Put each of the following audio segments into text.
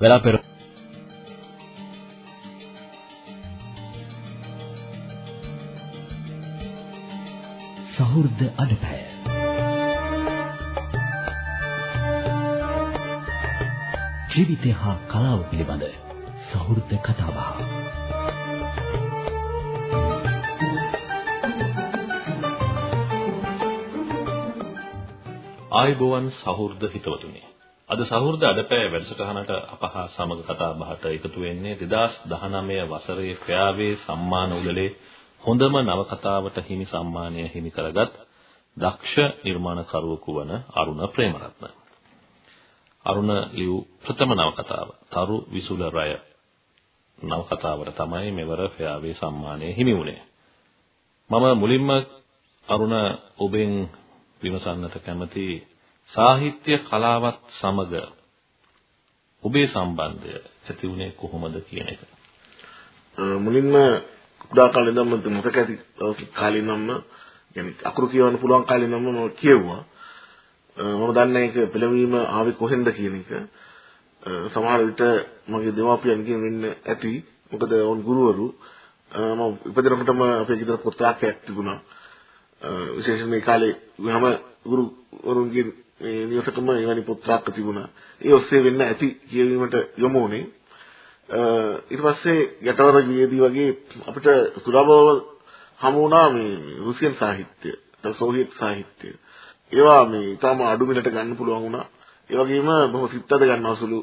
වෙලා පෙර සහෘද අඩපැය. ජීවිතය හා කලාව පිළිබඳ සහෘද කතාබහ. ආයුබෝවන් සහෘද හිතවතුනි අද සහෘද අඩපෑ වැඩසටහනට අප හා සමග කතා බහට එකතු වෙන්නේ 2019 වසරේ ක්‍රියාවේ සම්මාන උළෙලේ හොඳම නවකතාවට හිමි සම්මානය හිමි කරගත් දක්ෂ නිර්මාණකරුවෙකු වන අරුණ ප්‍රේමරත්න. අරුණ ලියු ප්‍රථම නවකතාව තරු විසුල රය නවකතාවට තමයි මෙවර ක්‍රියාවේ සම්මානය හිමි වුණේ. මම මුලින්ම අරුණ ඔබෙන් විමසන්නට කැමති සාහිත්‍ය කලාවත් සමග ඔබේ සම්බන්ධය ඇති වුණේ කොහොමද කියන එක. මුලින්ම කුඩා කාලේ ඉඳන්ම මතක ඇති කාලේ ඉඳන්ම يعني අකුරු කියවන්න පුළුවන් කාලේ ඉඳන්ම මම කියුවා. මම දන්නේ ඒක පෙළවීම ආවේ කොහෙන්ද කියන එක. සමහර විට මගේ දෙමාපියන් කියන වෙන්න ඇති. මොකද වුන් ගුරුවරු මම ඉපදෙනකොටම අපේ ගෙදර පොත් තාක්කයක් තිබුණා. විශේෂයෙන් මේ කාලේ හැම ගුරුවරුන්ගෙන් මේ නිවසකම එවැනි පොත් තාක්ක තිබුණා. ඒ ඔස්සේ වෙන්න ඇති කියවීමට යොමු වුණේ. ඊට පස්සේ ගැටවර ගියේදී වගේ අපිට සුලභව හමු වුණා මේ රුසියන් සාහිත්‍ය, සෝවියට් සාහිත්‍ය. ඒවා මේ ඊටම අඩු මිලට ගන්න පුළුවන් වුණා. ඒ වගේම බොහෝ සිත්තද ගන්නවසුළු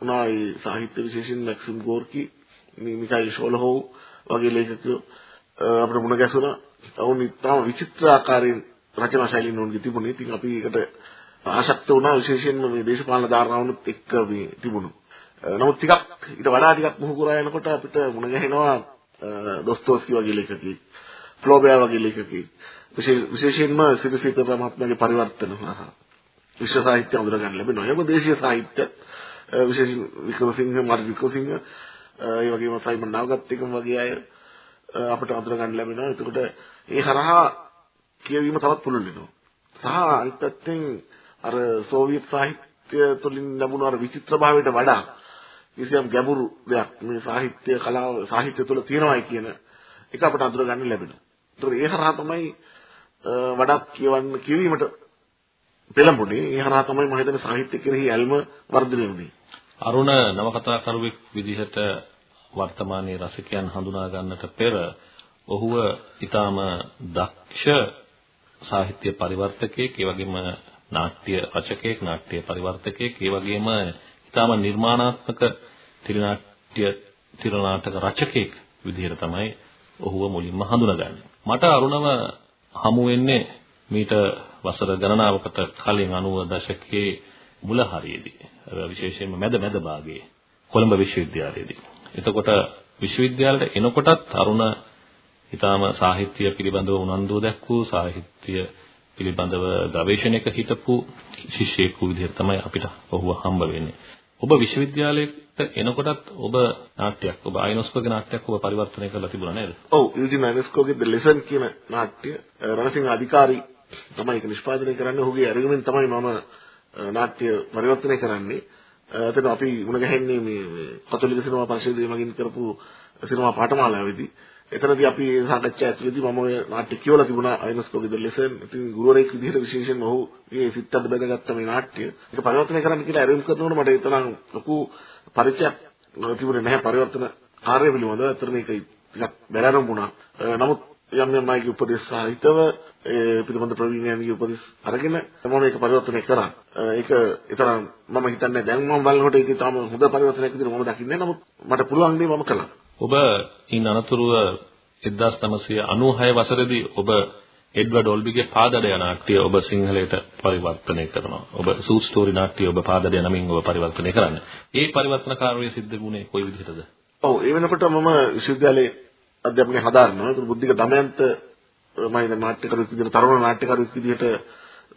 වුණා ඒ සාහිත්‍ය විශේෂයෙන් මැක්සිම් ගෝර්කි, මිකයිල් ෂෝලහෝව් වගේ ලේඛකයෝ අපිට මුණ ගැසුණා. ඔවුන් ඊටම විචිත්‍ර ආකාරයෙන් රචනා ශෛලීන් උන්ගේ තිබුණේ. ඉතින් අපි ඒකට ආශක්ත වුණා විශේෂයෙන්ම මේ දේශපාලන ධාරණාවනුත් එක්ක මේ තිබුණු. නමුත් ටිකක් ඊට වඩා ටිකක් මුහුකුරා යනකොට අපිට මුණ ගැහෙනවා දොස්තෝස්කි වගේ ලේඛකයෙක්, ෆ්ලෝබෙයා වගේ ලේඛකයෙක්. විශේෂයෙන්ම සිරිසිත මහත්මයාගේ පරිවර්තන හා විශ්ව සාහිත්‍ය අඳුර ගන්න ලැබෙනවා. එහෙම දේශීය සාහිත්‍ය විශේෂයෙන් වික්‍රමසිංහ, මාර්ග වික්‍රමසිංහ, ඒ වගේම සයිමන් නාගත්තිකම් වගේ අය අපිට අඳුර ගන්න ලැබෙනවා. එතකොට ඒ හරහා කියවීම තවත් පුළුල් වෙනවා. සහ අනිත් පැත්තෙන් අර සෝවියට් සාහිත්‍ය තුළින් ලැබුණු අර විචිත්‍ර භාවයට වඩා කිසියම් ගැඹුරු දෙයක් මේ සාහිත්‍ය කලාව සාහිත්‍ය තුළ තියෙනවායි කියන එක අපට අඳුර ගන්න ලැබෙනවා. ඒතකොට ඒ හරහා තමයි වඩාත් කියවන්න කියවීමට පෙළඹුණේ. ඒ හරහා තමයි මම හිතන්නේ සාහිත්‍ය කෙරෙහි ඇල්ම වර්ධනය වුණේ. අරුණ නවකතාකරුවෙක් විදිහට වර්තමානයේ රසිකයන් හඳුනා ගන්නට පෙර ඔහුව ඊටාම දක්ෂ සාහිත්‍ය පරිවර්තකයෙක්, ඒ වගේම නාට්‍ය රචකයෙක්, නාට්‍ය පරිවර්තකයෙක්, ඒ වගේම ඊටාම නිර්මාණාත්මක තිරනාට්‍ය තිරනාටක රචකයෙක් විදිහට තමයි ඔහුව මුලින්ම හඳුනගන්නේ. මට අරුණව හමු වෙන්නේ මීට වසර ගණනාවකට කලින් 90 දශකයේ මුල හරියේදී විශේෂයෙන්ම මැද මැද භාගයේ කොළඹ විශ්වවිද්‍යාලයේදී. එතකොට විශ්වවිද්‍යාලයට එනකොටත් අරුණ ඊටාම සාහිත්‍ය පිළිබඳව උනන්දුව දැක්වූ සාහිත්‍ය පිළිබඳව ගවේෂණයක හිටපු ශිෂ්‍යයෙකු විදිහට තමයි අපිට ඔහුව හම්බ වෙන්නේ. ඔබ විශ්වවිද්‍යාලයට එනකොටත් ඔබ නාට්‍යයක් ඔබ අයිනොස්කෝගේ නාට්‍යයක් ඔබ පරිවර්තනය කරලා තිබුණා නේද? ඔව් යුජින් අයිනොස්කෝගේ The Lesson කියන නාට්‍ය රණසිංහ අධිකාරී තමයි ඒක නිෂ්පාදනය කරන්නේ. ඔහුගේ අරගෙමින් තමයි මම නාට්‍ය පරිවර්තනය කරන්නේ. එතන අපි මුණ ගැහෙන්නේ මේ කතෝලික සිනමා පරිශීලනය මගින් කරපු සිනමා පාඨමාලාවේදී. එතනදී අපි සාකච්ඡා ඇතුළතදී මම ඔය නාට්‍ය කියවලා තිබුණා අයිනස්කෝගේ ද ලෙසන්. ඉතින් ගුරුවරයෙක් විදිහට විශේෂයෙන්ම ඔහු මේ සිත් අද බැඳගත්ත මේ නාට්‍ය. ඒක පරිවර්තනය කරන්න කියලා ඇරෙම් කරනකොට මට ඒ තරම් ලොකු පරිචයක් තිබුණේ නැහැ පරිවර්තන කාර්ය පිළිබඳව. අතන මේක ටිකක් බැලරම් වුණා. නමුත් යම් යම් අයගේ උපදෙස් සහිතව ඒ පිළිබඳ ප්‍රවීණයන්ගේ උපදෙස් අරගෙන මම මේක පරිවර්තනය කරා. ඒක ඒතරම් මම හිතන්නේ දැන් මම බලනකොට ඒක තාම හොඳ පරිවර්තනයක් විදිහට මම දකින්නේ නැහැ. නමුත් මට පුළුවන් දේ මම කළා. ඔබ ඉන් අනතුරුව 1996 වසරේදී ඔබ එඩ්වඩ් ඔල්බිගේ පාදඩය නාට්‍ය ඔබ සිංහලයට පරිවර්තනය කරනවා. ඔබ සූට් ස්ටෝරි නාට්‍ය ඔබ පාදඩය නමින් ඔබ පරිවර්තනය කරන්නේ. ඒ පරිවර්තන කාර්යය සිද්ධ වුණේ කොයි විදිහටද? ඔව් ඒ වෙනකොට මම විශ්වවිද්‍යාලයේ අධ්‍යාපනය හදාරනවා. ඒක බුද්ධික දමයන්ත මම ඉතින් නාට්‍යකරුවෙක් විදිහට තරුණ නාට්‍යකරුවෙක් විදිහට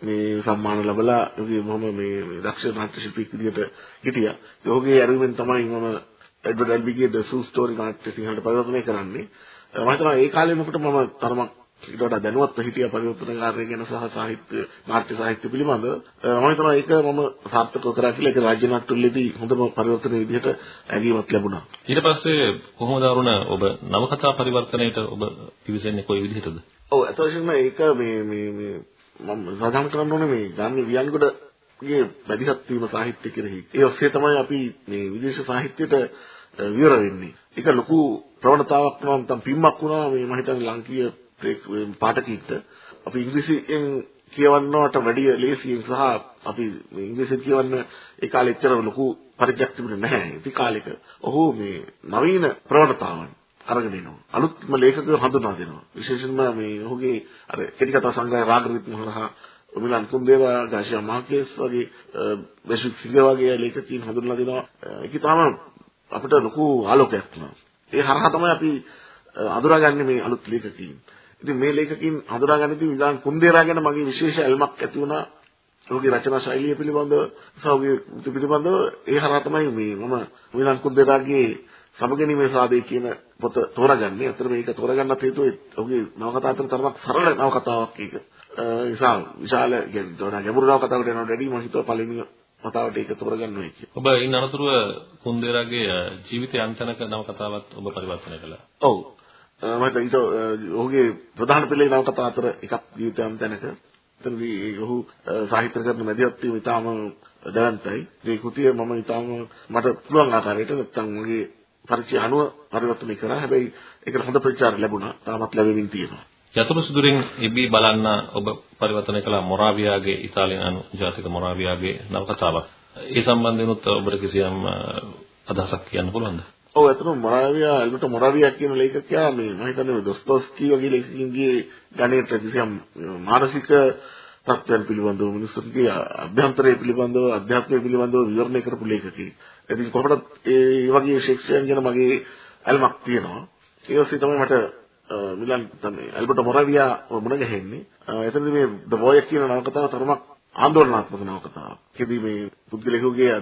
මේ සම්මාන ලැබලා මම මේ දක්ෂ නාට්‍ය ශිල්පියෙක් විදිහට හිටියා. ඒ ඔහුගේ ඇරුමෙන් තමයි මම එඩ්වඩ් එල්බිගේ ද සූ ස්ටෝරි නාට්‍ය සිංහලට පරිවර්තනය කරන්නේ. මම හිතනවා ඒ කාලේ මොකට මම තරමක් ඊට වඩා දැනුවත්ව හිටිය පරිවර්තනකාරය ගැන සහ සාහිත්‍ය නාට්‍ය සාහිත්‍ය පිළිබඳව මම හිතනවා ඒක මම සාර්ථකව කරා කියලා ඒක රාජ්‍ය නාට්‍යවලදී හොඳම පරිවර්තන විදිහට ඇගීමක් ලැබුණා. ඊට පස්සේ කොහොමද අරුණ ඔබ නවකතා පරිවර්තනයේට ඔබ පිවිසෙන්නේ කොයි විදිහටද? ඔව් අතවශ්‍යම ඒක මේ මේ මේ මම සාධාරණ කරන්න ඕනේ මේ ගාම්‍ය වියන්ගොඩගේ වැඩිහත් වීම සාහිත්‍ය කෙරෙහි. ඒ ඔස්සේ තමයි අපි මේ විදේශ සාහිත්‍යයට විවර වෙන්නේ. ඒක ලොකු ප්‍රවණතාවක් වුණා නැත්නම් පිම්මක් වුණා මේ මම හිතන්නේ ලංකීය පාඨකීන්ට. අපි ඉංග්‍රීසියෙන් කියවන්නවට වැඩිය ලේසියෙන් සහ අපි ඉංග්‍රීසියෙන් කියවන්න ඒ කාලේ එච්චර ලොකු පරිචයක් තිබුණේ නැහැ. ඒ කාලෙක ඔහු මේ නවීන ප්‍රවණතාවන් අරගෙන එනවා. අලුත්ම ලේඛකයෝ හඳුනා දෙනවා. විශේෂයෙන්ම මේ ඔහුගේ අර කෙටි කතා සංග්‍රහය රාගරිත්ම හරහා මිලන් කුන්දේවා ගාෂියා මාකේස් වගේ බෙෂුක් සිංහ වගේ ලේඛකයන් හඳුන්වලා දෙනවා. ඒක තමයි අපිට ලොකු ආලෝකයක් වෙනවා. ඒ හරහා තමයි අපි අඳුරාගන්නේ මේ අලුත් ලේඛකයන්. ඉතින් මේ ලේඛකයන් හඳුනාගන්නදී මිලන් කුන්දේරා ගැන මගේ විශේෂ ඇල්මක් ඇති වුණා. ඔහුගේ රචනා ශෛලිය පිළිබඳව සහ ඔහුගේ පිළිබඳව ඒ හරහා තමයි මේ මම මිලන් කුන්දේරාගේ සමගැනීමේ සාදේ කියන පොත තෝරාගන්නේ. අතන මේක තෝරාගන්නත් හේතුව ඔහුගේ නවකතා අතර තරමක් සරල නවකතාවක් ඒක. නිසා විශාල කියන්නේ ගැඹුරු නවකතාවකට යනකොට වැඩි මම හිතුවා පළවෙනි මතාවට ඒක තෝරගන්න ඕනේ කියලා. ඔබ ඉන් අනතුරුව කුන්දේරාගේ ජීවිතය අන්තනක නවකතාවත් ඔබ පරිවර්තනය කළා. ඔව්. මම හිත ඔහුගේ ප්‍රධාන පිළේ නවකතා අතර එකක් ජීවිතය අන්තනක. එතනදී ඔහු සාහිත්‍ය කරන මැදිහත් වීම ඉතාම දැවන්තයි. මේ කෘතිය මම ඉතාම මට පුළුවන් ආකාරයට නැත්තම් මගේ පරිචය අනුව පරිවර්තනය කරා. හැබැයි ඒකට හොඳ ප්‍රතිචාර ලැබුණා. තාමත් ලැබෙමින් තියෙනවා. යතුරු සුදුරින් ඉබී බලන්න ඔබ පරිවර්තනය කළ මොරාවියාගේ ඉතාලියානු ජාතික මොරාවියාගේ නවකතාවක්. ඒ සම්බන්ධයෙන්ුත් ඔබට කිසියම් අදහසක් කියන්න පුළුවන්ද? ඔව් අතන මොරාවියා අල්බර්ටෝ මොරාවියා කියන ලේඛකයා මේ මම හිතන්නේ දොස්තොස්කි වගේ ලේඛකින්ගේ ගණයට කිසියම් මානසික තත්ත්වයන් පිළිබඳව මිනිස්සුන්ගේ අභ්‍යන්තරය පිළිබඳව අධ්‍යාත්මය පිළිබඳව විවරණය කරපු ලේඛකයෙක්. ඉතින් කොහොමද ඒ වගේ ශික්ෂයන් ගැන මගේ ඇල්මක් තියෙනවා. ඒ ඔස්සේ තමයි මට මිලන් තමයි ඇල්බර්ටෝ මොරාවියා මුණ ගැහෙන්නේ. එතනදී මේ ද බොය කියන නවකතාව තරමක් ආందోලනාත්මක නවකතාවක්. ඒකදී මේ පුද්ගලයෙකුගේ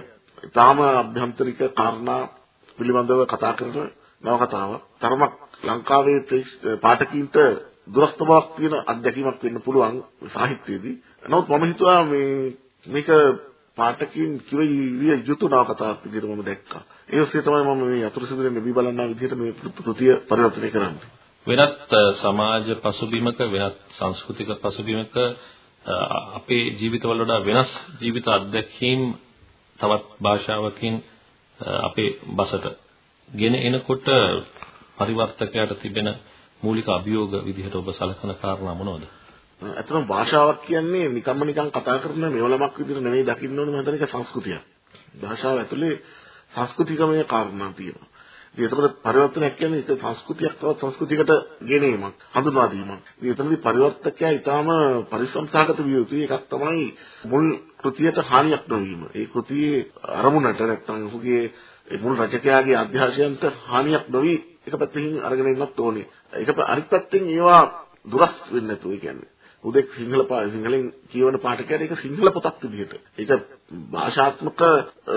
තාම අභ්‍යන්තරික කාරණා පිළිබඳව කතා කරන නවකතාවක්. තරමක් ලංකාවේ පාඨකීන්ට දුරස්ත බවක් තියෙන අත්දැකීමක් වෙන්න පුළුවන් සාහිත්‍යයේදී. නමුත් මම හිතුවා මේ මේක පාඨකීන් කිව යුතු නවකතාවක් විදිහට මම දැක්කා. ඒ ඔස්සේ තමයි මම මේ අතුරු සිදුරෙන් ලැබී බලන්නා විදිහට මේ කෘතිය පරිවර්තනය කරන්නේ. වෙනත් සමාජ පසුබිමක වෙනත් සංස්කෘතික පසුබිමක අපේ ජීවිතවල වඩා වෙනස් ජීවිත අත්දැකීම් තවත් භාෂාවකින් අපේ බසට ගෙන එනකොට පරිවර්තකයට තිබෙන මූලික අභියෝග විදිහට ඔබ සලකන කාරණා මොනවද? අතන භාෂාවක් කියන්නේ නිකම්ම නිකන් කතා කරන මෙවලමක් විදිහට නෙවෙයි දකින්න ඕනේ මම හිතන එක සංස්කෘතියක්. භාෂාව ඇතුලේ සංස්කෘතිකමය කාරණා තියෙනවා. ඉතින් එතකොට පරිවර්තනයක් කියන්නේ ඒක සංස්කෘතියක් තවත් සංස්කෘතියකට ගෙනීමක්, හඳුන්වා දීමක්. ඉතින් එතනදී පරිවර්තකයා ඊටාම පරිසම්සාගත විය යුතුයි. එකක් තමයි මුල් කෘතියට හානියක් නොවීම. ඒ කෘතියේ අරමුණට නැත්නම් ඔහුගේ මුල් රචකයාගේ අධ්‍යාශයන්ට හානියක් නොවි එක පැත්තකින් අරගෙන ඉන්නත් ඕනේ. ඒක අනිත් පැත්තෙන් ඒවා දුරස් වෙන්නේ නැතුව කියන්නේ උදෙක් සිංහල සිංහලෙන් කියවන පාඨකයාට ඒක සිංහල පොතක් විදිහට. ඒක භාෂාත්මක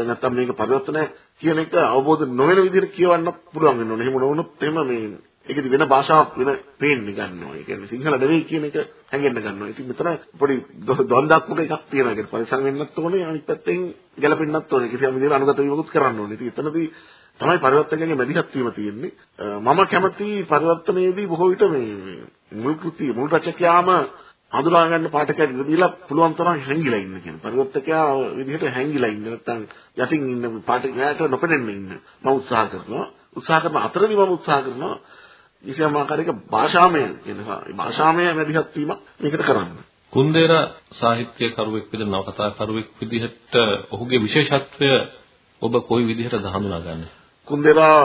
නැත්නම් මේක පරිවර්තනය කියන එක අවබෝධ නොවන විදිහට කියවන්න පුළුවන් වෙන්න ඕනේ. එහෙම නොවුනොත් එහෙම මේ ඒකෙදි වෙන භාෂාවක් වෙන පේන්නේ ගන්නවා. ඒ කියන්නේ සිංහල නෙවෙයි කියන එක හැංගෙන්න ගන්නවා. ඉතින් මෙතන පොඩි ද්වන්දාත්මක එකක් තියෙනවා. ඒක පරිසම් වෙන්නත් ඕනේ. අනිත් පැත්තෙන් ගැලපෙන්නත් ඕනේ. කිසියම් විදිහකට අනුගත වීමකුත් කරන්න ඕනේ. ඉතින් එතනදී තමයි පරිවර්තනයේ මැදිහත් වීම තියෙන්නේ. මම කැමති පරිවර්තනයේදී බොහෝ විට මේ මුල් කෘතිය මුල් රචකයාම හඳුනා ගන්න පාඨකයට දීලා පුළුවන් තරම් හැංගිලා ඉන්න කියන පරිවර්තකයා විදිහට හැංගිලා ඉන්න. නැත්නම් යටින් ඉන්න පාඨකයාට නොපෙනෙන්න ඉන්න. මම උත්සාහ කරනවා. උත්සාහ කරන අතරදී මම උත්සාහ කරනවා කිසියම් ආකාරයක භාෂාමය කියනවා භාෂාමය මැදිහත් වීමක් මේකට කරන්න. කුන්දේර සාහිත්‍ය කරුවෙක් විදිහට නවකතා කරුවෙක් විදිහට ඔහුගේ විශේෂත්වය ඔබ කොයි විදිහටද හඳුනාගන්නේ? කුන්දේරා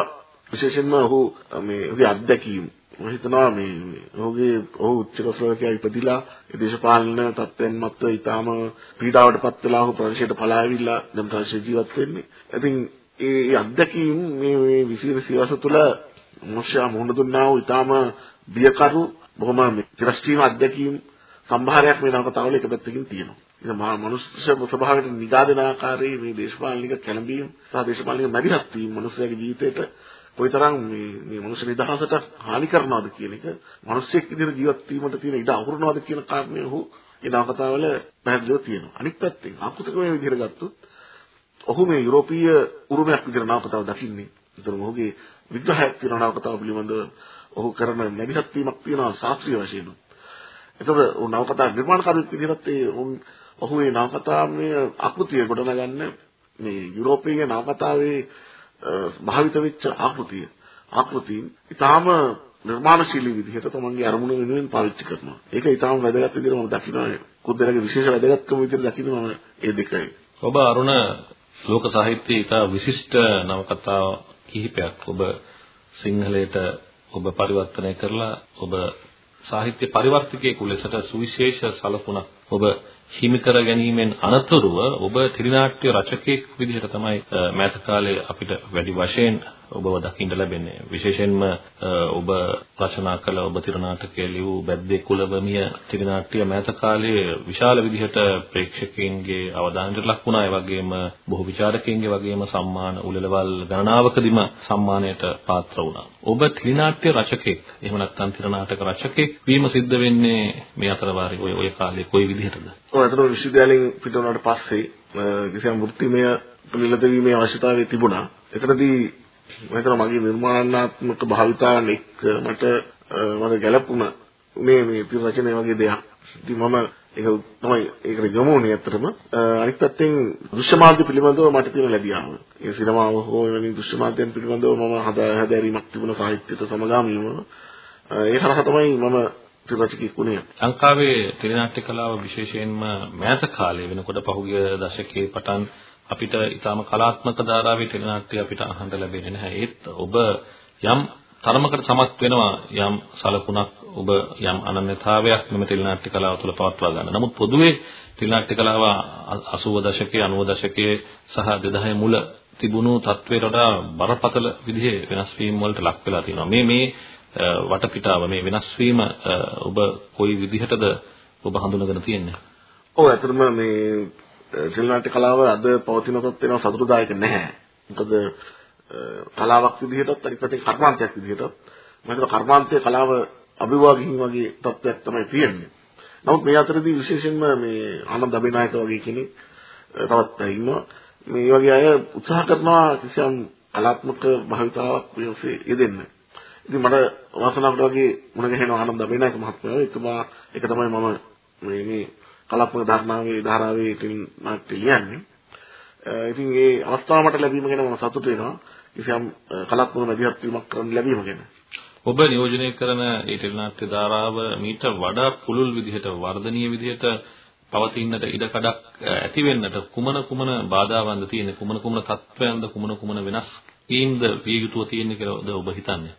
විශේෂයෙන්ම ඔහු මේ ඔහුගේ අත්දැකීම් මම හිතනවා මේ ඔහුගේ ඔහු චෙකෝස්ලෝවාකියාවේ ඉපදිලා ඒ දේශපාලන තත්ත්වෙන් මත ඊටාම පීඩාවටපත් වෙලා ඔහු ප්‍රදේශයට පලා ඇවිල්ලා දැන් ප්‍රදේශ ජීවත් වෙන්නේ. ඉතින් ඒ අත්දැකීම් මේ මේ විසිර සිවස තුළ මොෂා මුහුණ දුන්නා වූ ඊටාම බියකරු බොහොම චිරස්ත්‍රීම අත්දැකීම් සම්භාරයක් මේ නවකතාවල එක පැත්තකින් තියෙනවා. ඉතින් මා මනුෂ්‍ය ස්වභාවයට නිගා දෙන ආකාරයේ මේ දේශපාලනික කැළඹීම් සහ දේශපාලනික මැදිහත් වීම මනුස්සයාගේ ජීවිතයට කොයිතරම් මේ මේ මනුෂ්‍ය නිදහසට හානි කරනවද කියන එක මිනිස්සෙක් විදිහට ජීවත් වීමට තියෙන ඉඩ අහුරනවද කියන කාරණේ ඔහු ඒ නවකතාවල පැහැදිලිව තියෙනවා. අනිත් පැත්තෙන් ආකෘතිකමේ විදිහට ගත්තොත් ඔහු මේ යුරෝපීය උරුමයක් විදිහට නවකතාව දකින්නේ. ඒතර ඔහුගේ විග්‍රහයක් තියෙන නවකතාව පිළිබඳව ඔහු කරන නැගිටත් වීමක් තියෙනවා ශාස්ත්‍රීය වශයෙන්. ඒතර ඔහු නවකතා නිර්මාණකාරීත්වය විදිහට ඒ ඔහු මේ නවකතාවේ ආකෘතිය ගොඩනගන්න මේ යුරෝපීය නවකතාවේ භාවිත වෙච්ච ආකෘතිය ආකෘතීන් ඊටාම නිර්මාණශීලී විදිහට තමන්ගේ අරමුණ වෙනුවෙන් පාවිච්චි කරනවා. ඒක ඊටාම වැදගත් විදිහට මම දකිනවා. කුද්දලගේ විශේෂ වැදගත්කම විදිහට දකිනවා මම ඒ දෙකයි. ඔබ අරුණ ලෝක සාහිත්‍යයේ ඉතා විශිෂ්ට නවකතා කිහිපයක් ඔබ සිංහලයට ඔබ පරිවර්තනය කරලා ඔබ සාහිත්‍ය පරිවර්තකයෙකු ලෙසට සුවිශේෂ සලකුණක් ඔබ හිමි කර ගැනීමෙන් අනතුරුව ඔබ ත්‍රිනාට්‍ය රචකයෙක් විදිහට තමයි මෑත කාලේ අපිට වැඩි වශයෙන් ඔබව දකින්න ලැබෙන්නේ. විශේෂයෙන්ම ඔබ රචනා කළ ඔබ තිරනාටකයේ ලියූ බැද්දේ කුලවමිය තිරනාට්‍ය මෑත කාලයේ විශාල විදිහට ප්‍රේක්ෂකයන්ගේ අවධානයට ලක් වුණා. ඒ වගේම බොහෝ විචාරකයන්ගේ වගේම සම්මාන උළෙලවල් ගණනාවකදීම සම්මානයට පාත්‍ර වුණා. ඔබ තිරනාට්‍ය රචකෙක් එහෙම නැත්නම් තිරනාටක රචකෙක් වීම සිද්ධ වෙන්නේ මේ අතරවාරේ ඔය ඔය කාලේ කොයි විදිහටද? ඔය අතන විශ්වවිද්‍යාලයෙන් පිට වුණාට පස්සේ කිසියම් වෘත්තිමය නිලද වීමේ අවශ්‍යතාවය තිබුණා. එතනදී මම හිතනවා මගේ නිර්මාණාත්මක භාවිතාවන් එක්ක මට මට ගැළපුණ මේ මේ පිර රචනය වගේ දෙයක්. ඉතින් මම ඒක තමයි ඒකට යොමු වුණේ ඇත්තටම. අනිත් පැත්තෙන් දෘශ්‍ය මාධ්‍ය පිළිබඳව මට තියෙන ලැබියාව. ඒ සිනමාව හෝ වෙනින් දෘශ්‍ය මාධ්‍යයන් පිළිබඳව මම හදාහැරීමක් තිබුණ සාහිත්‍යයට සමගාමීව ඒ හරහා තමයි මම ත්‍රිරචකෙක් වුණේ. ලංකාවේ ටෙලිනාට්‍ය කලාව විශේෂයෙන්ම මෑත කාලේ වෙනකොට පහුගිය දශකයේ පටන් අපිට ඊටාම කලාත්මක ධාරාවේ ටෙලිනාට්‍ය අපිට අහන්න ලැබෙන්නේ නැහැ. ඒත් ඔබ යම් තරමකට සමත් වෙනවා යම් සලකුණක් ඔබ යම් අනන්‍යතාවයක් මෙම ටෙලිනාට්‍ය කලාව තුළ පවත්වා ගන්න. නමුත් පොදුවේ ටෙලිනාට්‍ය කලාව 80 දශකයේ 90 දශකයේ සහ 2000 මුල තිබුණු තත්ත්වයට වඩා බරපතල විදිහේ වෙනස් වීම් වලට ලක් වෙලා තියෙනවා. මේ මේ වටපිටාව මේ වෙනස් වීම ඔබ කොයි විදිහටද ඔබ හඳුනගෙන තියෙන්නේ? ඔව් ඇත්තටම මේ ශ්‍රී නාට්‍ය කලාව අද පවතින තත්ත්වෙන සතුටුදායක නැහැ. මොකද කලාවක් විදිහටත් අනිත් පැත්තෙන් කර්මාන්තයක් විදිහටත් මම හිතනවා කර්මාන්තයේ කලාව අභිවාගින් වගේ තත්ත්වයක් තමයි තියෙන්නේ. නමුත් මේ අතරදී විශේෂයෙන්ම මේ ආනන්ද අබේනායක වගේ කෙනෙක් තවත් ඉන්නවා. මේ වගේ අය උත්සාහ කරනවා කිසියම් කලාත්මක භාවිතාවක් මේ යෙදෙන්න. ඉතින් මට වාසනාවට වගේ මුණ ගැහෙනවා ආනන්ද අබේනායක මහත්මයා. ඒකමා ඒක තමයි මම මේ මේ කලාත්මක ධර්මාවේ ධාරාවේ ඉතින් නාට්‍ය ලියන්නේ. ඉතින් ඒ අවස්ථාව මට ලැබීම ගැන මම සතුටු වෙනවා. කිසියම් කලාත්මක මැදිහත් වීමක් කරන්න ලැබීම ගැන. ඔබ නියෝජනය කරන ඒ ටෙලිනාට්‍ය ධාරාව මීට වඩා පුළුල් විදිහට වර්ධනීය විදිහට පවතින්නට ඉඩකඩක් ඇති වෙන්නට කුමන කුමන බාධාවන්ද තියෙන්නේ කුමන කුමන තත්ත්වයන්ද කුමන කුමන වෙනස් වීම්ද විය යුතුව තියෙන්නේ කියලාද ඔබ හිතන්නේ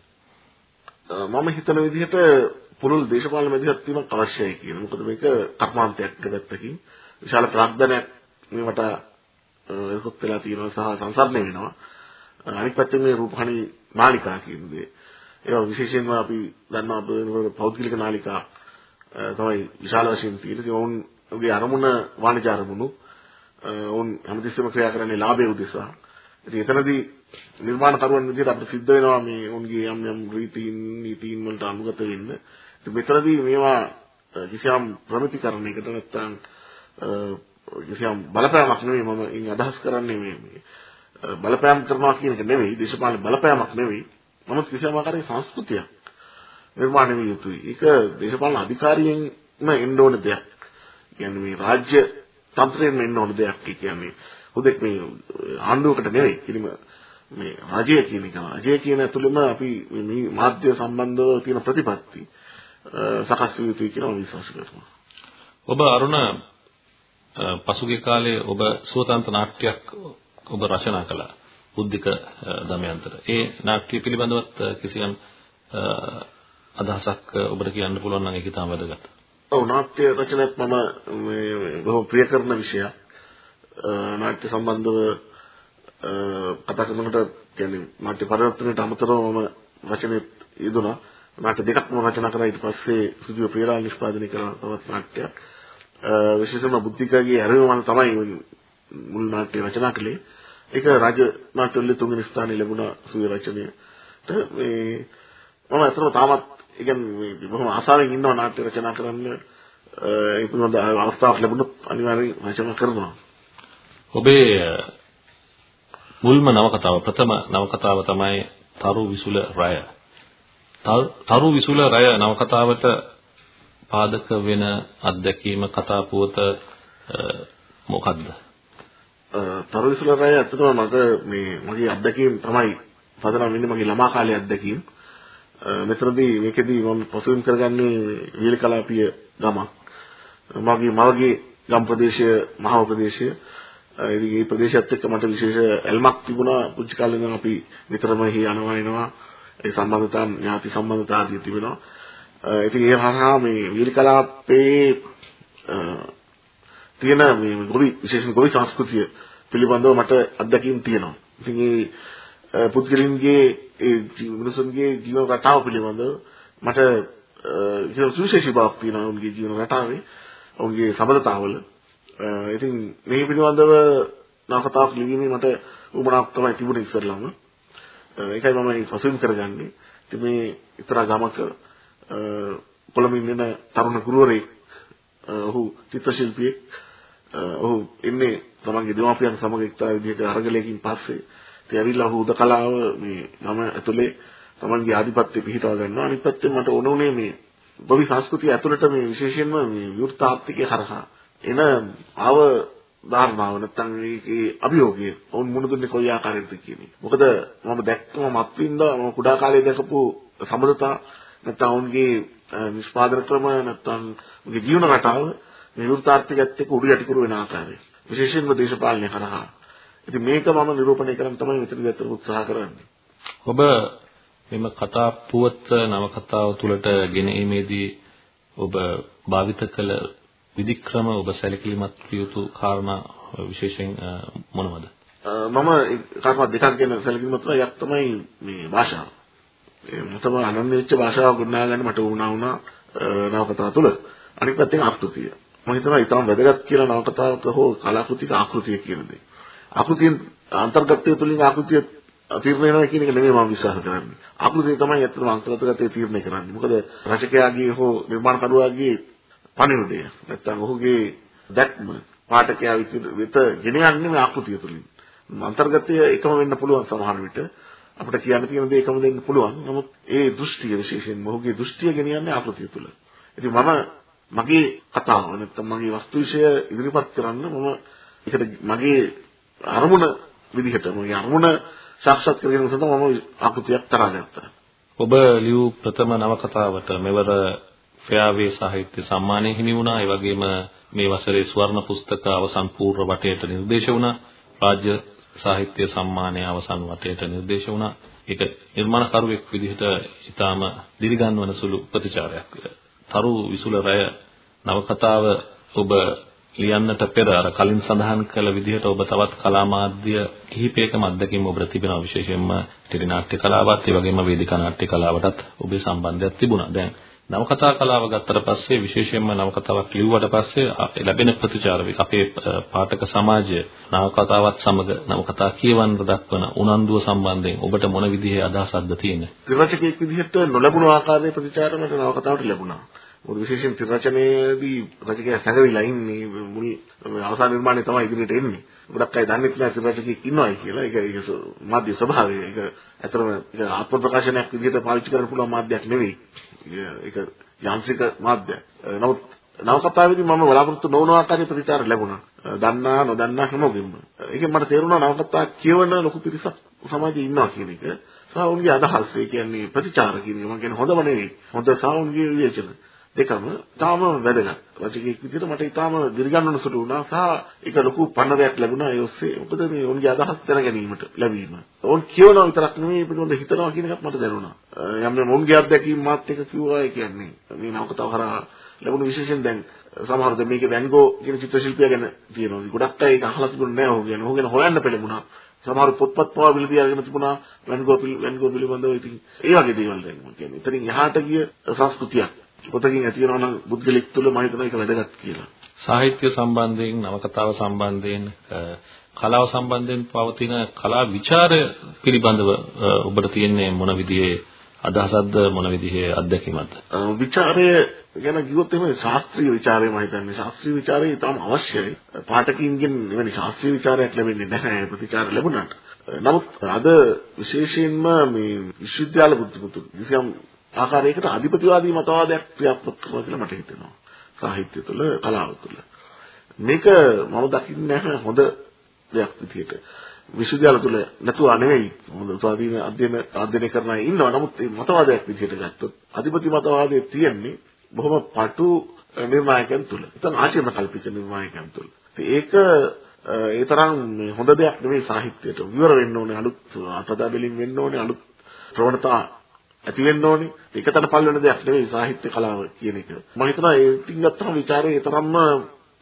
මම හිතන විදිහට පුළුල් දේශපාලන මැදිහත් වීමක් අවශ්‍යයි කියන. මොකද මේක කර්මාන්තයක් පැත්තකින් විශාල ප්‍රාග්ධනයක් මේවට ඒකත් වෙලා තියෙනවා සහ සංසරණය වෙනවා. අනිත් පැත්තෙන් මේ රූපහානි නාලිකා කියන දේ. ඒවා විශේෂයෙන්ම අපි දන්නවා අපේ පෞද්ගලික නාලිකා තමයි විශාල වශයෙන් තියෙන්නේ. ඒ ඔවුන්ගේ අරමුණ වාණිජ අරමුණු ඔවුන් හැමතිස්සෙම ක්‍රියා කරන්නේ ලාභය උදෙසා. ඉතින් එතනදී නිර්මාණකරුවන් විදිහට අපිට සිද්ධ වෙනවා මේ උන්ගේ යම් යම් රීතීන් නීතීන් වලට අනුගත වෙන්න. ඉතින් මෙතනදී මේවා කිසියම් ප්‍රමිතිකරණයකට නැත්තම් කිසියම් බලපෑමක් නෙවෙයි මම ඉන් අදහස් කරන්නේ මේ මේ බලපෑම් කරනවා කියන එක නෙවෙයි දේශපාලන බලපෑමක් නෙවෙයි. නමුත් කිසියම් ආකාරයේ සංස්කෘතියක් නිර්මාණය විය යුතුයි. ඒක දේශපාලන අධිකාරියෙන්ම එන්න ඕන දෙයක්. කියන්නේ මේ රාජ්‍ය තන්ත්‍රයෙන් එන්න ඕන දෙයක් කියන්නේ. හුදෙක් මේ ආණ්ඩුවකට නෙවෙයි. කිලිම මේ රජය කියන එක. රජය කියන ඇතුළෙම අපි මේ මාධ්‍ය සම්බන්ධව තියෙන ප්‍රතිපත්ති සකස් විය යුතුයි කියලා මම විශ්වාස කරනවා. ඔබ අරුණ පසුගිය කාලේ ඔබ සුවතන්ත්‍ර නාට්‍යයක් ඔබ රචනා කළා. බුද්ධික දමයන්තර. ඒ නාට්‍ය පිළිබඳවත් කිසියම් අදහසක් ඔබට කියන්න පුළුවන් නම් ඒක ඉතාම වැදගත්. ඔව් නාට්‍ය රචනයක් මම මේ බොහොම ප්‍රිය කරන විෂයක්. නාට්‍ය සම්බන්ධව කතා කරනකොට කියන්නේ නාට්‍ය පරිවර්තනයට අමතරව මම වචනේ යෙදුණා. නාට්‍ය දෙකක් මම රචනා කරා ඊට පස්සේ සුදුව ප්‍රේරාල් නිෂ්පාදනය කරන තවත් නාට්‍යයක්. විශේෂයෙන්ම බුද්ධිකගේ ඇරෙම මම තමයි මුල් නාට්‍ය රචනා කළේ. ඒක රාජ නාට්‍යවල තුන්වෙනි ස්ථානය ලැබුණා සුවි රචනය. මේ මම අතන තාමත් ඒ කියන්නේ බොහොම ආසාවෙන් ඉන්නවා නාට්‍ය රචනා කරන්න ඒ පිළිබඳ අවස්ථාවක් ලැබුණොත් අනිවාර්යයෙන් රචනා කරනවා. ඔබේ මුල්ම නවකතාව ප්‍රථම නවකතාව තමයි තරු විසුල රය. තරු විසුල රය නවකතාවට පාදක වෙන අත්දැකීම කතා පුවත මොකද්ද? තරු විසුල රය ඇත්තටම මට මේ මගේ අත්දැකීම් තමයි පදනම් වෙන්නේ මගේ ළමා කාලේ අත්දැකීම්. මෙතනදී මේකෙදී මම පසුබිම් කරගන්නේ වීල කලාපීය ගමක්. මගේ මවගේ ගම් ප්‍රදේශය මහා ප්‍රදේශය ඉතින් මේ ප්‍රදේශයත් එක්ක මට විශේෂ ඇල්මක් තිබුණා. පුංචි කාලේ ඉඳන් අපි නිතරම හි යනවා එනවා. ඒ සම්බන්ධතා ඥාති සම්බන්ධතා ආදී තිබෙනවා. ඉතින් ඒ හරහා මේ වීරි කලාපේ තියෙන මේ ගොවි විශේෂයෙන් ගොවි සංස්කෘතිය පිළිබඳව මට අත්දැකීම් තියෙනවා. ඉතින් ඒ පුද්ගලින්ගේ ඒ මිනිසුන්ගේ ජීවන රටාව පිළිබඳව මට ඒක සුවිශේෂී බවක් තියෙනවා. උන්ගේ ජීවන රටාවේ ඔවුන්ගේ සම්බන්ධතාවල ඉතින් මේ පිළිබඳව නවකතාවක් ලිවීමේ මට උමනාවක් තමයි තිබුණේ ඉස්සෙල්ලාම. ඒකයි මම මේ පසුබිම් කරගන්නේ. ඉතින් මේ ඉතර ගමක කොළඹින් එන තරුණ ගුරුවරයෙක් ඔහු චිත්‍ර ශිල්පියෙක් ඔහු ඉන්නේ තමන්ගේ දෙමාපියන් සමග එක්තරා විදිහක අරගලයකින් පස්සේ ඉතින් ඇවිල්ලා ඔහු උදකලාව මේ ගම ඇතුලේ තමන්ගේ ආධිපත්‍ය පිහිටවා ගන්නවා අනිත් පැත්තෙන් මට ඕන උනේ මේ බොවි සංස්කෘතිය ඇතුළට මේ විශේෂයෙන්ම මේ විවෘතාත්තිකයේ හරහා එන ආව ධර්මාව නැත්නම් මේකේ අභියෝගය වුන් මුණ දුන්නේ කොයි ආකාරයකද කියන එක. මොකද මම දැක්කම මත්වින්ද මම කුඩා කාලේ දැකපු සම්බන්ධතා නැත්නම් වුන්ගේ නිෂ්පාදන ක්‍රම නැත්නම් උගේ ජීවන රටාව මේ වෘත්තාර්ථිකයත් එක්ක උඩු යටිකුරු වෙන ආකාරය. විශේෂයෙන්ම දේශපාලනය කරහා. ඉතින් මේක මම නිරූපණය කරන්න තමයි මෙතන ගත්තට උත්සාහ කරන්නේ. ඔබ මෙම කතා පුවත් නවකතාව තුළට ගෙනීමේදී ඔබ භාවිත කළ විධික්‍රම ඔබ සැලකීමත් යුතු කාරණා විශේෂයෙන් මොනවද? මම කාරණා දෙකක් ගැන සැලකීමත් යක් තමයි මේ භාෂාව. ඒ මතම අනන්‍ය වෙච්ච භාෂාවක් ගොඩනගා ගන්න මට වුණා වුණා නවකතාව තුළ. අනිත් පැත්තෙන් ආකෘතිය. මම හිතනවා ඊටම වැදගත් කියලා නවකතාවක හෝ කලාකෘතික ආකෘතිය කියන දේ. ආකෘතියෙන් අන්තර්ගතය තුළින් ආකෘතිය තීරණය වෙනවා කියන එක නෙමෙයි මම විශ්වාස කරන්නේ. ආකෘතිය තමයි ඇත්තටම අන්තර්ගතය තීරණය කරන්නේ. මොකද රචකයාගේ හෝ නිර්මාණකරුවාගේ පණිවිඩය නැත්තම් ඔහුගේ දැක්ම පාඨකයා වෙත ගෙන යන්නේ මේ ආකෘතිය තුලින්. අන්තර්ගතය එකම වෙන්න පුළුවන් සමහර විට අපිට කියන්න තියෙන දේ එකම දෙන්න පුළුවන්. නමුත් ඒ දෘෂ්ටිය විශේෂයෙන් ඔහුගේ දෘෂ්ටිය ගෙන යන්නේ ආකෘතිය තුල. ඉතින් මම මගේ කතාව නැත්තම් මගේ වස්තු විෂය ඉදිරිපත් කරන්න මම ඒකට මගේ අරමුණ විදිහට මගේ අරමුණ සාක්ෂාත් කරගෙන සඳහා මම ආකෘතියක් තරහා ගත්තා. ඔබ ලියූ ප්‍රථම නවකතාවට මෙවර ෆෙයාවේ සාහිත්‍ය සම්මානය හිමි වුණා. ඒ වගේම මේ වසරේ ස්වර්ණ පුස්තක අවසන් පූර්ව වටයට නිර්දේශ වුණා. රාජ්‍ය සාහිත්‍ය සම්මානය අවසන් වටයට නිර්දේශ වුණා. ඒක නිර්මාණකරුවෙක් විදිහට ඊටාම දිරිගන්වන සුළු ප්‍රතිචාරයක්. තරු විසුල රය නවකතාව ඔබ ලියන්නට පෙර අර කලින් සඳහන් කළ විදිහට ඔබ තවත් කලා මාධ්‍ය කිහිපයකම අත්දැකීම් ඔබට තිබෙනවා විශේෂයෙන්ම ටෙලි නාට්‍ය කලාවත් ඒ වගේම වේදිකා නාට්‍ය කලාවටත් ඔබේ සම්බන්ධයක් තිබුණා. දැන් නවකතා කලාව ගත්තට පස්සේ විශේෂයෙන්ම නවකතාවක් ලිව්වට පස්සේ ලැබෙන ප්‍රතිචාර අපේ පාඨක සමාජය නවකතාවත් සමග නවකතා කියවන්න දක්වන උනන්දුව සම්බන්ධයෙන් ඔබට මොන විදිහේ අදහසක්ද තියෙන්නේ? ත්‍රිරචකයෙක් විදිහට නොලැබුණු ආකාරයේ ප්‍රතිචාර මට නවකතාවට ලැබුණා. මොකද විශේෂයෙන් ත්‍රිරචනයේදී රචකයා සැඟවිලා ඉන්නේ මුල් අවසාන නිර්මාණය තමයි ඉදිරියට එන්නේ. ගොඩක් අය දන්නේ නැහැ ත්‍රිරචකයෙක් ඉන්නවයි කියලා. ඒක ඒක මාධ්‍ය ස්වභාවය. ඒක ඇත්තටම ඒක ආත්ම ප්‍රකාශනයක් විදිහට පාවිච්චි කරන්න පුළුවන් මාධ්‍යයක් නෙවෙයි. ඒක යාන්ත්‍රික මාධ්‍යයක්. නමුත් නවකතාවේදී මම බලාපොරොත්තු නොවන ආකාරයේ ප්‍රතිචාර ලැබුණා. දන්නා නොදන්නා හැමෝගෙම. ඒකෙන් මට තේරුණා නවකතා කියවන ලොකු පිරිසක් සමාජයේ ඉන්නවා කියන එක. සහ උන්ගේ අදහස් ඒ කියන්නේ ප්‍රතිචාර කියන එක මම කියන්නේ හොඳම නෙවෙයි. හොඳ සහ උන්ගේ විවේචන. දෙකම තාම වැදගත්. රචකයෙක් විදිහට මට ඊටාම දිරිගන්නන සුළු වුණා සහ ඒක ලොකු පන්නරයක් ලැබුණා ඒ ඔස්සේ. මොකද මේ ඔවුන්ගේ අදහස් දැන ගැනීමට ලැබීම. ඔවුන් කියවනවා විතරක් නෙමෙයි පිළිබඳ හිතනවා කියන එකත් මට දැනුණා. යම් යම් ඔවුන්ගේ අත්දැකීම් මාත් එක කිව්වා ඒ කියන්නේ මේ නවකතාව හරහා ලැබුණු විශේෂයෙන් දැන් සමහර දෙ මේකේ වැන්ගෝ කියන චිත්‍ර ශිල්පියා ගැන තියෙනවා. ගොඩක් අය ඒක අහලා තිබුණේ නැහැ ඔහු ගැන. ඔහු ගැන හොයන්න පෙළඹුණා. සමහර පොත්පත් පවා විලදී අරගෙන තිබුණා වැන්ගෝ වැන්ගෝ පිළිබඳව ඉතින් ඒ වගේ දේවල් දැන් මම කියන්නේ. ඉතින් එහාට ගිය සංස්කෘතියක් පොතකින් ඇති වෙනවා නම් පුද්ගලික තුල මම හිතනවා ඒක වැදගත් කියලා. සාහිත්‍ය සම්බන්ධයෙන් නවකතාව සම්බන්ධයෙන් කලාව සම්බන්ධයෙන් පවතින කලා විචාරය පිළිබඳව ඔබට තියෙන්නේ මොන විදිහේ අදහසක්ද මොන විදිහේ අත්දැකීමක්ද? විචාරය ගැන කිව්වොත් එහෙම ශාස්ත්‍රීය විචාරය මම හිතන්නේ ශාස්ත්‍රීය විචාරය ඉතාම අවශ්‍යයි. පාඨකීන්ගෙන් එවැනි ශාස්ත්‍රීය විචාරයක් ලැබෙන්නේ නැහැ ප්‍රතිචාර ලැබුණාට. නමුත් අද විශේෂයෙන්ම මේ විශ්වවිද්‍යාල බුද්ධිපුතු කිසියම් ආකාරයකට අධිපතිවාදී මතවාදයක් ක්‍රියාත්මක කරනවා කියලා මට හිතෙනවා. සාහිත්‍ය තුළ කලාව තුළ. මේක මම දකින්නේ නැහැ හොඳ දෙයක් විදිහට. විශ්වවිද්‍යාල තුල නැතුව නෙවෙයි හොඳ ස්වාධීන අධ්‍යයන අධ්‍යයනය කරන අය ඉන්නවා. නමුත් මේ මතවාදයක් විදිහට ගත්තොත් අධිපති මතවාදයේ තියෙන්නේ බොහොම පටු නිර්ණායකයන් තුල. නැත්නම් ආචරණ කල්පිත නිර්ණායකයන් තුල. ඒක ඒ තරම් හොඳ දෙයක් නෙවෙයි සාහිත්‍යයට. විවර වෙන්න ඕනේ අලුත් අතදා බැලින් වෙන්න ඕනේ අලුත් ප්‍රවණතා ඇති වෙන්න ඕනේ. ඒකතන පල් වෙන දෙයක් නෙවෙයි සාහිත්‍ය කලාව කියන එක. මම හිතනවා ඒ ටික ගත්තම ਵਿਚාරේ ඒ තරම්ම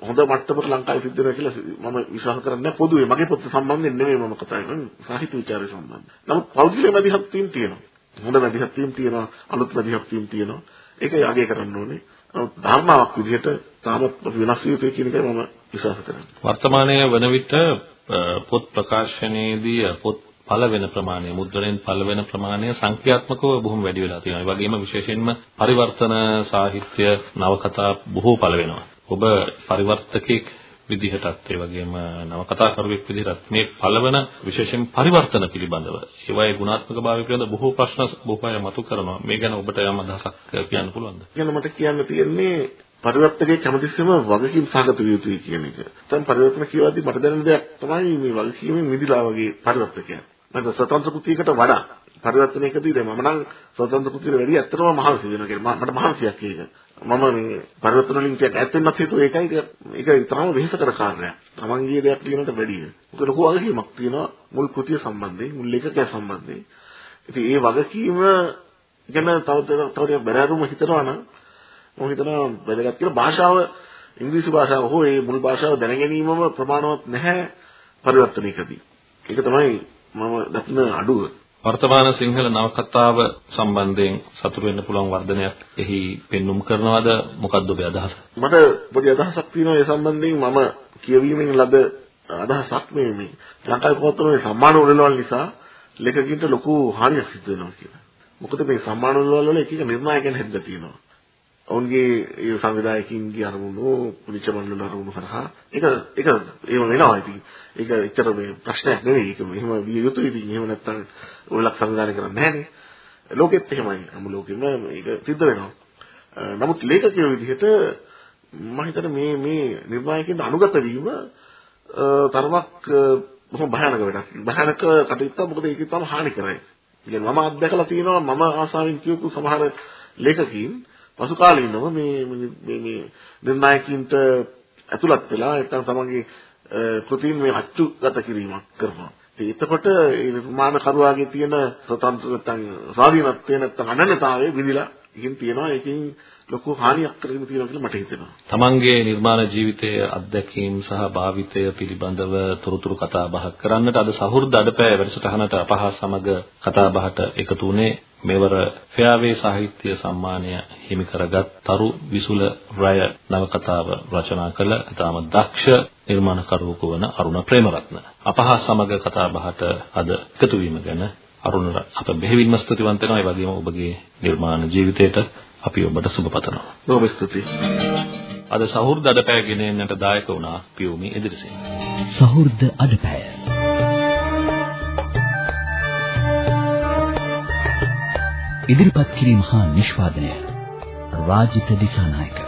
හොඳ මට්ටමට ලංකාවේ සිද්ධ වෙනවා කියලා මම විශ්වාස කරන්නේ පොදුවේ මගේ පොත් සම්බන්ධයෙන් නෙමෙයි මම කතා කරන්නේ සාහිත්‍ය විචාරය සම්බන්ධයෙන්. නමුත් පෞද්ගලික මැදිහත් වීම තියෙනවා. හොඳ මැදිහත් වීම තියෙනවා, අලුත් මැදිහත් වීම තියෙනවා. ඒක යගේ කරන්න ඕනේ. නමුත් ධර්මාවක් විදිහට තාමත් වෙනස් විය යුතුයි කියන එකයි මම විශ්වාස කරන්නේ. වර්තමානයේ වන විට පොත් ප්‍රකාශනයේදී පොත් පළ වෙන ප්‍රමාණය මුද්‍රණයෙන් පළ වෙන ප්‍රමාණය සංඛ්‍යාත්මකව බොහොම වැඩි වෙලා තියෙනවා. ඒ වගේම විශේෂයෙන්ම පරිවර්තන සාහිත්‍ය නවකතා බොහෝ පළ වෙනවා. ඔබ පරිවර්තකෙක් විදිහටත් ඒ වගේම නවකතාකරුවෙක් විදිහටත් මේ පළවන විශේෂයෙන් පරිවර්තන පිළිබඳව ඒවායේ ගුණාත්මක භාවය පිළිබඳ බොහෝ ප්‍රශ්න බොහෝ අය මතු කරනවා මේ ගැන ඔබට යම් අදහසක් කියන්න පුළුවන්ද? කියන මට කියන්න තියෙන්නේ පරිවර්තකයේ කැමතිස්සම වගකීම් සහගත විය යුතුයි කියන එක. දැන් පරිවර්තන කියවද්දි මට දැනෙන දෙයක් තමයි මේ වගකීමෙන් මිදිලා වගේ පරිවර්තකයන්. මම ස්වතන්ත්‍ර කෘතියකට වඩා පරිවර්තනයකදී දැන් මම නම් ස්වතන්ත්‍ර කෘතියට වැඩි ඇත්තටම මහන්සි වෙනවා කියලා මට මහන්සියක් ඒක. මම මේ පරිවර්තන වලින් ටිකක් ඈත් වෙන්නත් හේතුව ඒකයි ඒක තරම වෙහෙසකර කාර්යයක්. තමන්ගේ දෙයක් ලියනට වැඩිය. ඒක ලොකු වගකීමක් තියෙනවා මුල් කෘතිය සම්බන්ධයෙන් මුල් ලේඛකයා සම්බන්ධයෙන්. ඉතින් ඒ වගකීම ගැන තව තව ටිකක් බැරෑරුම හිතනවා නම් මම හිතනවා වැදගත් කියලා භාෂාව ඉංග්‍රීසි භාෂාව හෝ ඒ මුල් භාෂාව දැන ගැනීමම ප්‍රමාණවත් නැහැ පරිවර්තනයකදී. ඒක තමයි මම දකින අඩුව. වර්තමාන සිංහල නවකතාව සම්බන්ධයෙන් සතුට වෙන්න පුළුවන් වර්ධනයක් එහි පෙන්눔 කරනවද මොකක්ද ඔබේ අදහස? මට පොඩි අදහසක් තියෙනවා ඒ සම්බන්ධයෙන් මම කියවීමෙන් ලද අදහසක් මේ මේ ලංකාවේ පොත්වල සම්මාන උළෙලවල් නිසා ලේඛකින්ට ලොකු හානියක් සිදු වෙනවා කියලා. මොකද මේ සම්මාන උළෙලවල් වල එක එක නිර්ණායකයන් හැදලා තියෙනවා. ඔවුන්ගේ ඒ සංවිධායකින්ගේ අරමුණු පුලිච මණ්ඩල අරමුණු කරහා ඒක ඒක එහෙම වෙනවා. ඉතින් ඒක එච්චර මේ ප්‍රශ්නයක් නෙවෙයි. ඒක මෙහෙම විය යුතුයි. ඉතින් එහෙම නැත්නම් ඔයලක් සංවිධානය කරන්නේ නැහනේ ලෝකෙත් එහෙමයි. අමු ලෝකෙම මේක සිද්ධ වෙනවා. නමුත් ලේඛකයෝ විදිහට මම හිතන්නේ මේ මේ නිර්මාණයකින් අනුගත වීම තරමක් බොහොම භයානක වැඩක්. භයානක කටයුත්තක්. මොකද ඒක තම හානි කරයි. කියන්නේ මම අත්දැකලා තියෙනවා. මම ආසාවෙන් කියපු සමහර ලේඛකීන් පසු කාලීනව මේ මේ මේ නිර්ණායකින්ට ඇතුළත් වෙලා නැත්නම් තමන්ගේ කෘතීන් මේ අච්චුගත කිරීමක් කරනවා. ඉතින් එතකොට ඒ නිර්මාණකරුවාගේ තියෙන ස්වතන්ත්‍ර නැත්නම් ස්වාධීනත්වය නැත්නම් අනන්‍යතාවය විදිලා ඉතින් තියෙනවා ඒකෙන් ලොකු හානියක් කරගෙන තියෙනවා කියලා මට හිතෙනවා. තමන්ගේ නිර්මාණ ජීවිතයේ අත්දැකීම් සහ භාවිතය පිළිබඳව තොරතුරු කතා බහක් කරන්නට අද සහෘද අඩපෑ වැඩසටහනට අපහා සමග කතා බහට එකතු වුණේ මෙවර ෆෙයාවේ සාහිත්‍ය සම්මානය හිමි කරගත් තරු විසුල රය නවකතාව රචනා කළ ඉතාම දක්ෂ නිර්මාණකරුවෙකු වන අරුණ ප්‍රේමරත්න. අපහා සමග කතා බහට අද එකතු වීම ගැන අරුණ අප බෙහෙවින්ම ස්තුතිවන්ත වෙනවා. ඒ වගේම ඔබගේ නිර්මාණ ජීවිතයට අපි ඔබට සුබ පතනවා. බොහොම ස්තුතියි. අද සහෘද අඩපෑ ගෙනෙන්නට දායක වුණා පියුමි එදිරිසිංහ. සහෘද අඩපෑ ඉදිරිපත් කිරීම හා නිෂ්පාදනය රාජිත දිසානායක